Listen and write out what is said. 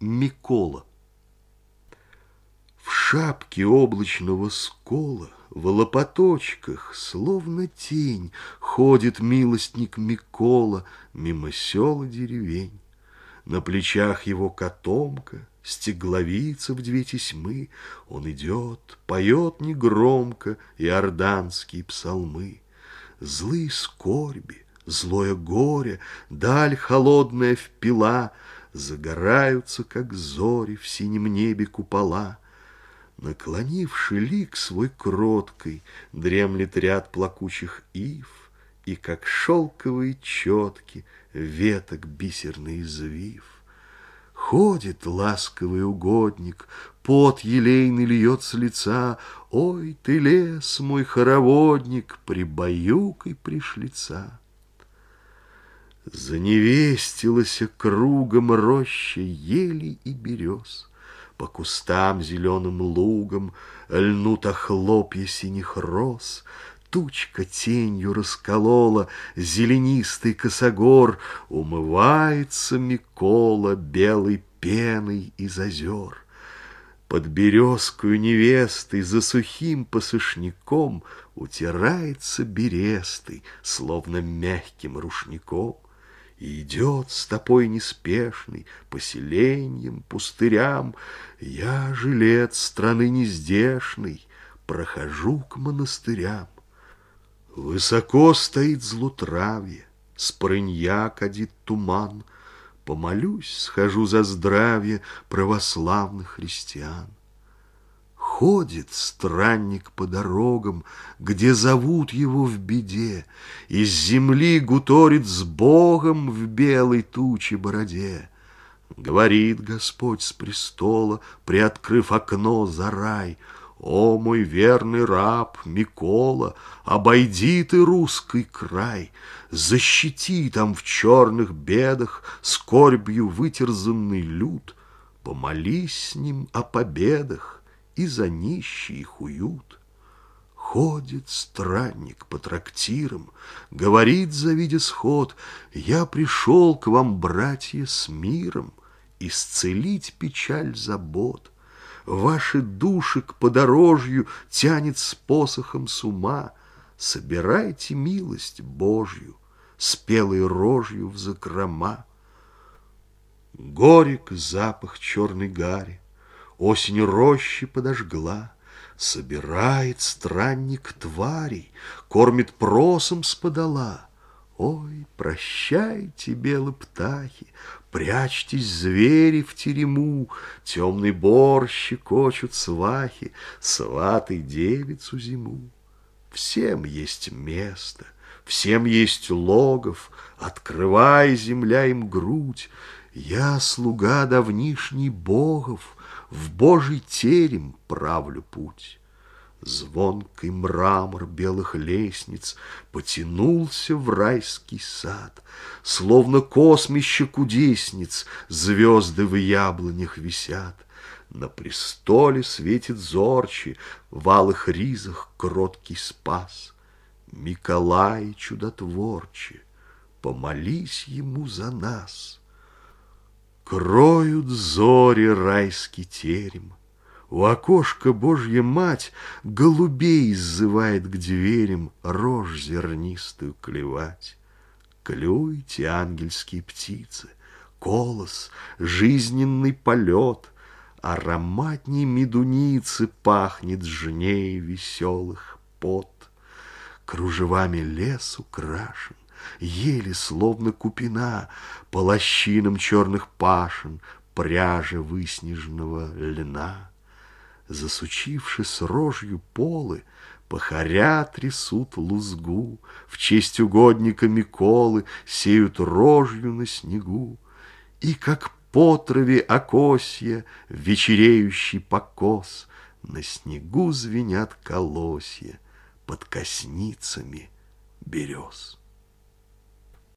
Микола. В шапке облачного скола, В лопаточках, словно тень, Ходит милостник Микола Мимо сел и деревень. На плечах его котомка, Стегловица в две тесьмы, Он идет, поет негромко Иорданские псалмы. Злые скорби, злое горе, Даль холодная впила — Загораются, как зори, в синем небе купола. Наклонивши лик свой кроткой, Дремлет ряд плакучих ив, И, как шелковые четки, Веток бисерный извив. Ходит ласковый угодник, Пот елейный льет с лица, Ой, ты лес, мой хороводник, Прибаюкой пришлица. Заневестилась кругом роща ели и берез. По кустам зеленым лугом Льнут охлопья синих роз, Тучка тенью расколола Зеленистый косогор, Умывается Микола Белой пеной из озер. Под березкою невестой За сухим посышником Утирается берестой, Словно мягким рушником. И идет стопой неспешный По селеньям, пустырям. Я, жилец страны нездешной, Прохожу к монастырям. Высоко стоит злутравье, С кадит туман. Помолюсь, схожу за здравие Православных христиан. Ходит странник по дорогам, Где зовут его в беде, Из земли гуторит с Богом В белой туче бороде. Говорит Господь с престола, Приоткрыв окно за рай, «О, мой верный раб Микола, Обойди ты русский край, Защити там в черных бедах Скорбью вытерзанный люд, Помолись с ним о победах, и за нищих уют. Ходит странник по трактирам, Говорит, завидя сход, Я пришел к вам, братья, с миром, Исцелить печаль забот. Ваши души к подорожью Тянет с посохом с ума. Собирайте милость Божью, Спелой рожью в закрома. Горек запах черной гари, Осень рощи подожгла, Собирает странник тварей, Кормит просом сподала. Ой, прощайте, белые птахи, Прячьтесь, звери, в терему, Темный бор щекочут свахи, Сватой девицу зиму. Всем есть место, всем есть логов, Открывай, земля, им грудь, Я слуга давнишний богов, в Божий терем правлю путь. Звонкий мрамор белых лестниц Потянулся в райский сад, Словно космище кудесниц Звезды в яблонях висят. На престоле светит зорче, В алых ризах кроткий спас. Миколай чудотворче, Помолись ему за нас. Кроют зори райский терем. У окошка Божья мать Голубей сзывает к дверям Рожь зернистую клевать. Клюйте, ангельские птицы, Колос, жизненный полет, Ароматней медуницы Пахнет жней веселых пот. Кружевами лес украшен, Ели, словно купина, По лощинам черных пашин, Пряжи выснеженного льна. Засучившись рожью полы, Пахаря трясут лузгу, В честь угодника Миколы Сеют рожью на снегу. И, как по траве окосья, Вечереющий покос, На снегу звенят колосья Под косницами берез.